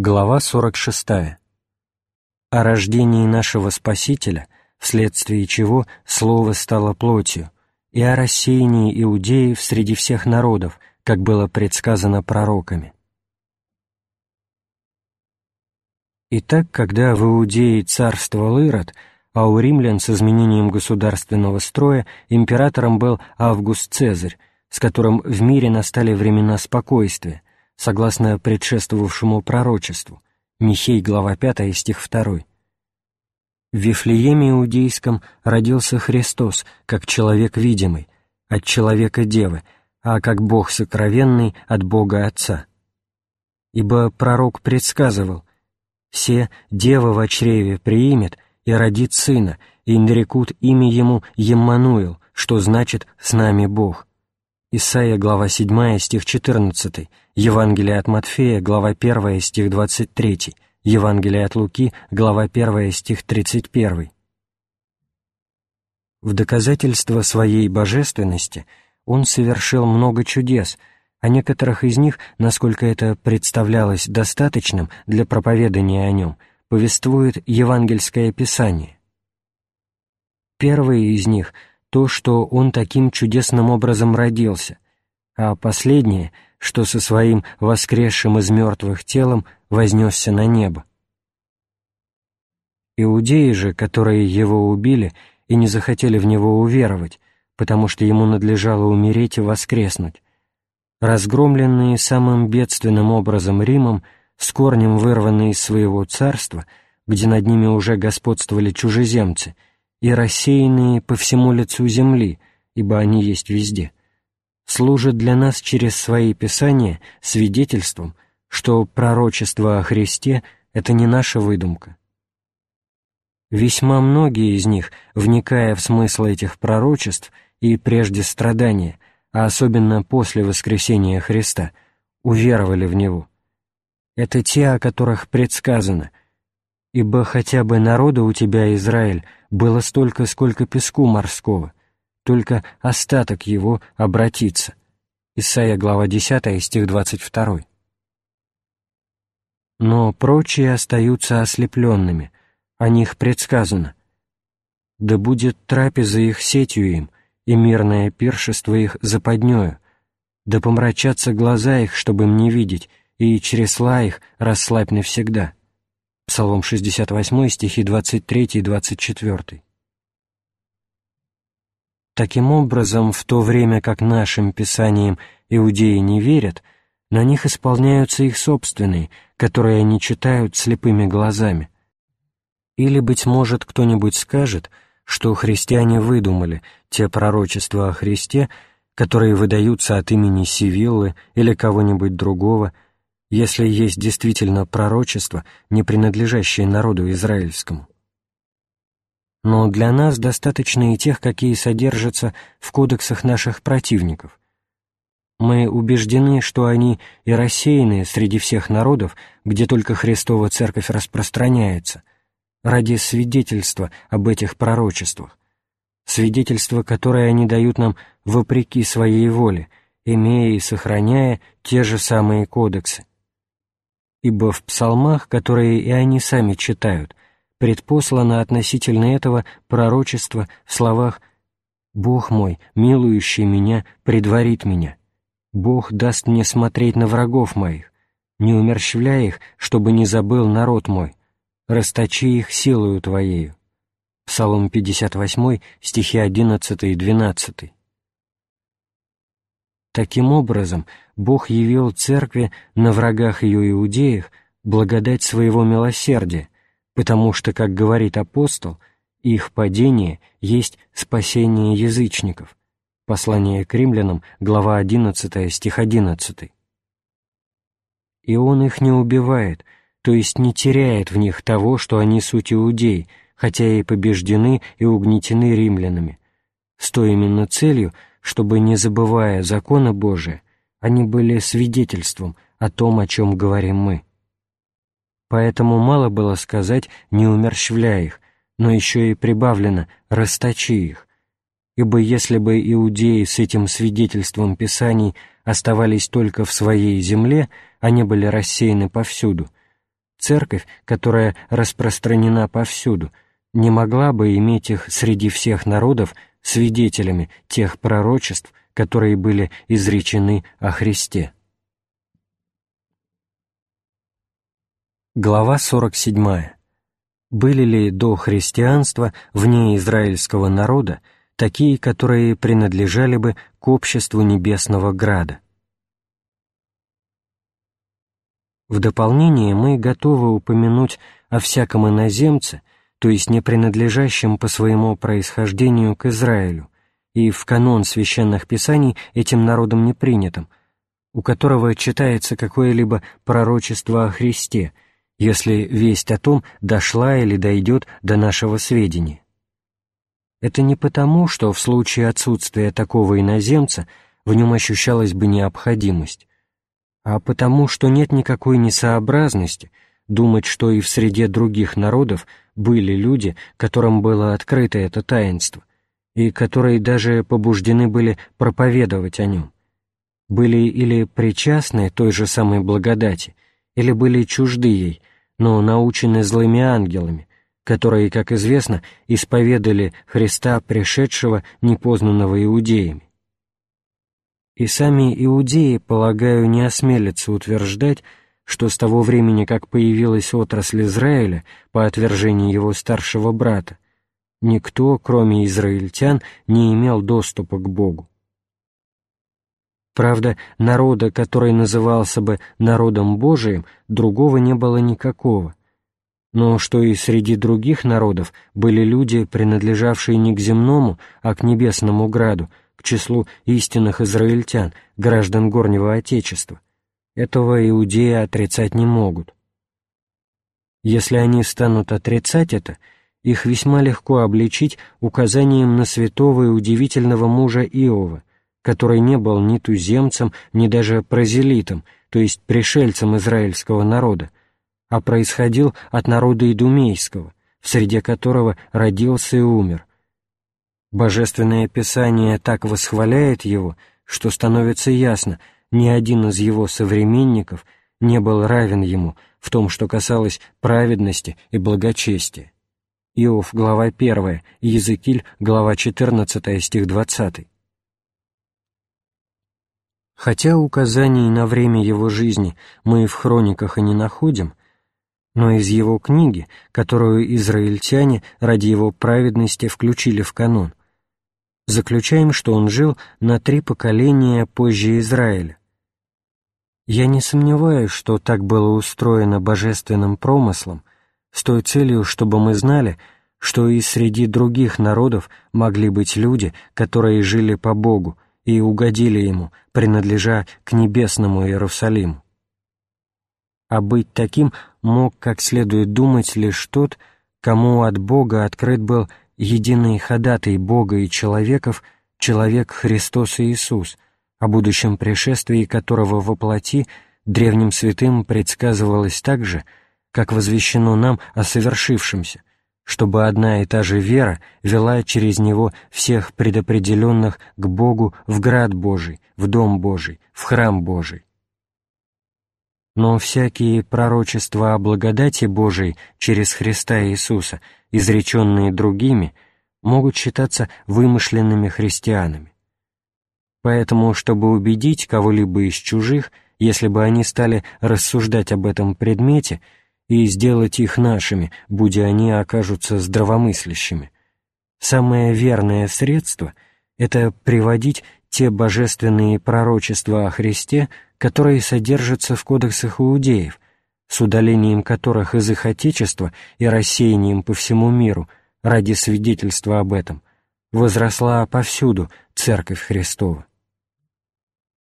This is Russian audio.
Глава 46. О рождении нашего Спасителя, вследствие чего Слово стало плотью, и о рассеянии иудеев среди всех народов, как было предсказано пророками. Итак, когда в Иудее царствовал Ирод, а у римлян с изменением государственного строя императором был Август Цезарь, с которым в мире настали времена спокойствия, согласно предшествовавшему пророчеству, Михей, глава 5, стих 2. В Вифлееме Иудейском родился Христос, как человек видимый, от человека Девы, а как Бог сокровенный от Бога Отца. Ибо пророк предсказывал, «Все Дева в чреве приимет и родит сына, и нарекут имя ему Еммануил, что значит «с нами Бог». Исайя, глава 7, стих 14, Евангелие от Матфея, глава 1, стих 23, Евангелие от Луки, глава 1, стих 31. В доказательство своей божественности он совершил много чудес, а некоторых из них, насколько это представлялось достаточным для проповедания о нем, повествует евангельское писание. Первый из них — то, что он таким чудесным образом родился, а последнее, что со своим воскресшим из мертвых телом вознесся на небо. Иудеи же, которые его убили и не захотели в него уверовать, потому что ему надлежало умереть и воскреснуть, разгромленные самым бедственным образом Римом, с корнем вырванные из своего царства, где над ними уже господствовали чужеземцы — и рассеянные по всему лицу земли, ибо они есть везде, служат для нас через свои писания свидетельством, что пророчество о Христе — это не наша выдумка. Весьма многие из них, вникая в смысл этих пророчеств и прежде страдания, а особенно после воскресения Христа, уверовали в Него. Это те, о которых предсказано — ибо хотя бы народа у тебя, Израиль, было столько, сколько песку морского, только остаток его обратится». Исайя, глава 10, стих 22. Но прочие остаются ослепленными, о них предсказано. «Да будет трапеза их сетью им, и мирное пиршество их западнею, да помрачатся глаза их, чтобы им не видеть, и чресла их расслабь навсегда». Псалом 68, стихи 23 и 24. Таким образом, в то время как нашим писаниям иудеи не верят, на них исполняются их собственные, которые они читают слепыми глазами. Или, быть может, кто-нибудь скажет, что христиане выдумали те пророчества о Христе, которые выдаются от имени Сивиллы или кого-нибудь другого – если есть действительно пророчество, не принадлежащее народу израильскому. Но для нас достаточно и тех, какие содержатся в кодексах наших противников. Мы убеждены, что они и рассеяны среди всех народов, где только Христова Церковь распространяется, ради свидетельства об этих пророчествах, свидетельства, которое они дают нам вопреки своей воле, имея и сохраняя те же самые кодексы ибо в псалмах, которые и они сами читают, предпослано относительно этого пророчество в словах «Бог мой, милующий меня, предварит меня. Бог даст мне смотреть на врагов моих, не умерщвляй их, чтобы не забыл народ мой, расточи их силою Твоею». Псалом 58, стихи 11 и 12. Таким образом, Бог явил Церкви на врагах ее иудеях благодать своего милосердия, потому что, как говорит апостол, их падение есть спасение язычников. Послание к римлянам, глава 11, стих 11. И он их не убивает, то есть не теряет в них того, что они суть иудей, хотя и побеждены и угнетены римлянами, с той именно целью, чтобы, не забывая закона Божия, они были свидетельством о том, о чем говорим мы. Поэтому мало было сказать «не умерщвляй их», но еще и прибавлено «расточи их», ибо если бы иудеи с этим свидетельством Писаний оставались только в своей земле, они были рассеяны повсюду, церковь, которая распространена повсюду, не могла бы иметь их среди всех народов свидетелями тех пророчеств, которые были изречены о Христе. Глава 47. Были ли до христианства вне израильского народа такие, которые принадлежали бы к обществу Небесного Града? В дополнение мы готовы упомянуть о всяком иноземце, то есть не принадлежащем по своему происхождению к Израилю, и в канон священных писаний этим народом не принятым, у которого читается какое-либо пророчество о Христе – если весть о том дошла или дойдет до нашего сведения. Это не потому, что в случае отсутствия такого иноземца в нем ощущалась бы необходимость, а потому, что нет никакой несообразности думать, что и в среде других народов были люди, которым было открыто это таинство, и которые даже побуждены были проповедовать о нем, были или причастны той же самой благодати, или были чужды ей, но научены злыми ангелами, которые, как известно, исповедали Христа, пришедшего, непознанного иудеями. И сами иудеи, полагаю, не осмелятся утверждать, что с того времени, как появилась отрасль Израиля по отвержении его старшего брата, никто, кроме израильтян, не имел доступа к Богу. Правда, народа, который назывался бы народом Божиим, другого не было никакого. Но что и среди других народов были люди, принадлежавшие не к земному, а к небесному граду, к числу истинных израильтян, граждан горнего Отечества, этого иудеи отрицать не могут. Если они станут отрицать это, их весьма легко обличить указанием на святого и удивительного мужа Иова, который не был ни туземцем, ни даже прозелитом, то есть пришельцем израильского народа, а происходил от народа идумейского, в среде которого родился и умер. Божественное Писание так восхваляет его, что становится ясно, ни один из его современников не был равен ему в том, что касалось праведности и благочестия. Иов, глава 1, Языкиль, глава 14, стих 20. Хотя указаний на время его жизни мы в хрониках и не находим, но из его книги, которую израильтяне ради его праведности включили в канон, заключаем, что он жил на три поколения позже Израиля. Я не сомневаюсь, что так было устроено божественным промыслом, с той целью, чтобы мы знали, что и среди других народов могли быть люди, которые жили по Богу, и угодили ему, принадлежа к небесному Иерусалиму. А быть таким мог, как следует думать, лишь тот, кому от Бога открыт был единый ходатай Бога и человеков, человек Христос Иисус, о будущем пришествии которого во плоти древним святым предсказывалось так же, как возвещено нам о совершившемся, чтобы одна и та же вера вела через него всех предопределенных к Богу в град Божий, в Дом Божий, в храм Божий. Но всякие пророчества о благодати Божией через Христа Иисуса, изреченные другими, могут считаться вымышленными христианами. Поэтому, чтобы убедить кого-либо из чужих, если бы они стали рассуждать об этом предмете – и сделать их нашими, будь они окажутся здравомыслящими. Самое верное средство — это приводить те божественные пророчества о Христе, которые содержатся в кодексах иудеев, с удалением которых из их Отечества и рассеянием по всему миру ради свидетельства об этом возросла повсюду Церковь Христова.